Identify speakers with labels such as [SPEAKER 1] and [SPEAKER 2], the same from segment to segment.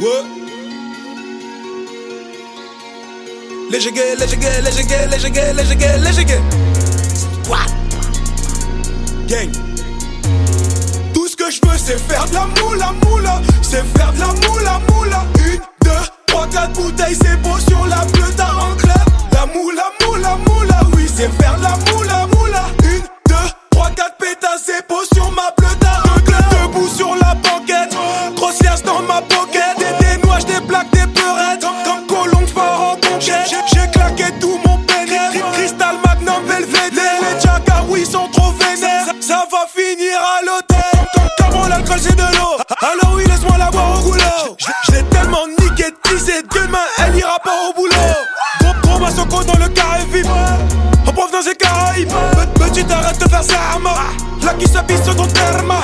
[SPEAKER 1] Ouais. Léger gay, léger gay, léger gay, léger gay, léger gay, léger gay. Quoi Gang. Tout ce que je veux, c'est faire de la moula moula. C'est faire de la moula moula. Une, deux, trois, quatre bouteilles, c'est beau sur la Les oui, sont trop vénères. Ça, va finir à l'hôtel. Comme, comme bon, l'alcool, c'est de l'eau. Alors oui, laisse-moi la boire au goulot. Je l'ai tellement niqué, demain, elle ira pas au boulot. Gros, gros massoko dans le carré vip. En provenance des Caraïbes. Pe- Petite, arrête de faire arma. Là qui s'habille sur ton terme.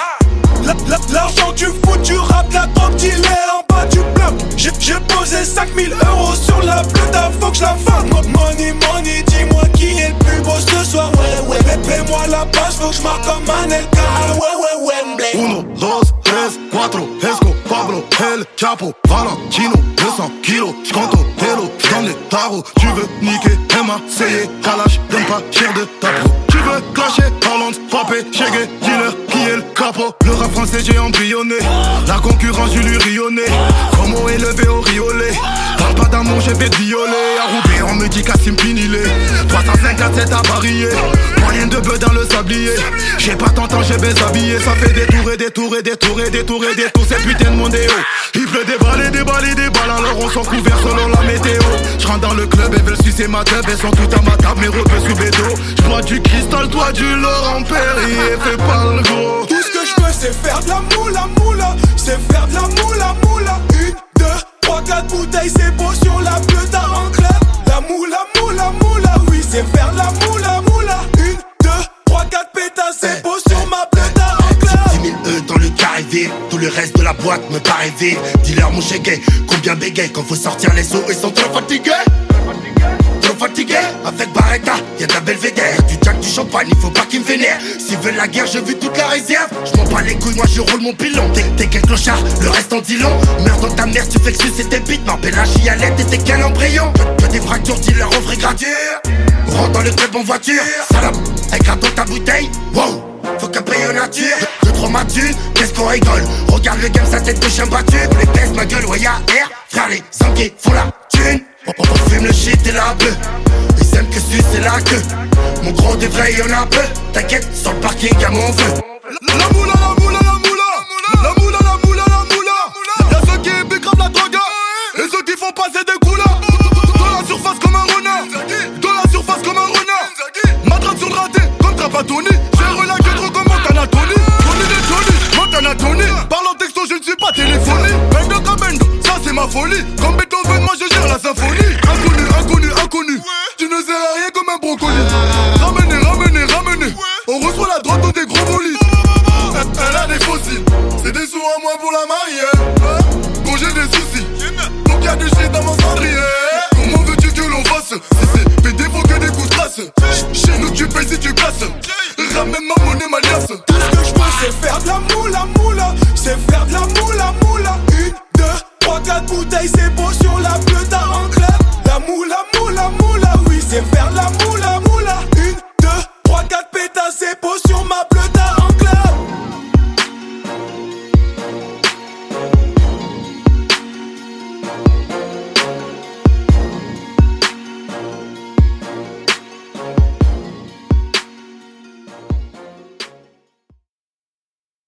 [SPEAKER 1] La- la- L'argent du foot, tu rap, la drogue, il est en bas du bloc. J'ai posé 5000 euros sur la plata, faut que je la fasse. Mo- Money, money, dis-moi qui est le beau ce soir. Ouais, ouais, mais paie-moi la passe, faut que je marque comme un LK. Ouais, ouais, Wembley. Uno,
[SPEAKER 2] dos, tres, cuatro, Esco, Pablo, El Chapo, Valentino, 200 kilos, j'compte au télo, j'donne les tarots, tu veux niquer, Emma, Seye, Kalash, donne pas cher de ta peau. Tu veux clasher, Hollande, Papé, Chegué, dealer, qui est le capot Le rap français j'ai embryonné, la concurrence je lui rionné, Como élevé au riolet, pas d'amour j'ai fait violer, à on me dit Cassim Pinilé, 357 à parier, moyen de bœuf dans le sablier, j'ai pas ton temps j'ai habillé, ça fait des tours et des tours et des tours et des tours et des tours, c'est putain de mondéo, il pleut des balles et des balles et des balles, alors on s'en couvert selon la météo, je rentre dans le club, elles veulent sucer ma tête, elles sont toutes à ma table, mes repères sous bédo, je bois du cristal, toi du Laurent Perrier, fais pas le gros.
[SPEAKER 1] Tout ce que je veux, c'est faire de la moula moula. C'est faire de la moula moula. Une, deux, trois, quatre bouteilles, c'est beau sur la bleue en club. La moula moula moula, oui, c'est faire la moula moula. Une, deux, trois, quatre pétasses, c'est beau sur ma bleue en club.
[SPEAKER 3] 10 000 E dans le carré vide, tout le reste de la boîte me paraît vide. Dis-leur mon chégué, combien bégaye quand faut sortir les os, ils sont trop fatigués? Trop fatigués, avec Barretta, y'a de la belvédère, du jack, du champagne, il faut pas qu'ils me vénèrent. S'ils veulent la guerre, je veux toute la réserve. Je m'en bats les couilles, moi je roule mon pilon. T'es, quel clochard, le reste en dit long. Meurs dans ta mère, tu fais que tes bites, m'appelle la chialette et t'es quel embryon. Que, des fractures, en vraie gradure. On rentre dans le club en voiture, salope, avec un ta bouteille, wow. Faut qu'un paye en nature, de, de trop mature, qu'est-ce qu'on rigole? Regarde le game, sa tête de chien battu Les baisse ma gueule, ouais y'a air Frère, les sanguets font la thune on, fume le shit et la bleue. Ils aiment que c'est la queue. Mon gros des y'en a peu. T'inquiète, sur le parking, y'a mon feu
[SPEAKER 2] La moula, la moula, la moula. La moula, la moula, la moula. Y'a ceux qui bicrament la drogue. Et ceux qui font passer des couleurs. Dans la surface comme un renard. Dans la surface comme un renard. Matraque sur le raté comme Trapatoni J'ai relaxé trop comme Montana Tony Tony de Tony, Montana Tony. Parle en texto, je ne suis pas Bendo, la folie. Comme Beethoven, moi je gère la symphonie. Inconnu, inconnu, inconnu. Tu ne sers à rien comme un brocoli. Ouais. Ramenez, ramenez, ramenez. On reçoit la droite dans des gros bolides. Oh, oh, oh, elle, a des fossiles. C'est des sous à moi pour la marier. Quand j'ai des soucis, donc y'a du shit dans mon cendrier. Comment veux-tu que l'on fasse? Si c'est pédé, faut que des coups. Chez nous, tu payes si tu casses. Ramène ma monnaie, ma. Tout
[SPEAKER 1] ce que je peux, c'est faire de la moula, moule C'est faire de la moula, moula. 4 bouteilles, c'est beau sur la pleuta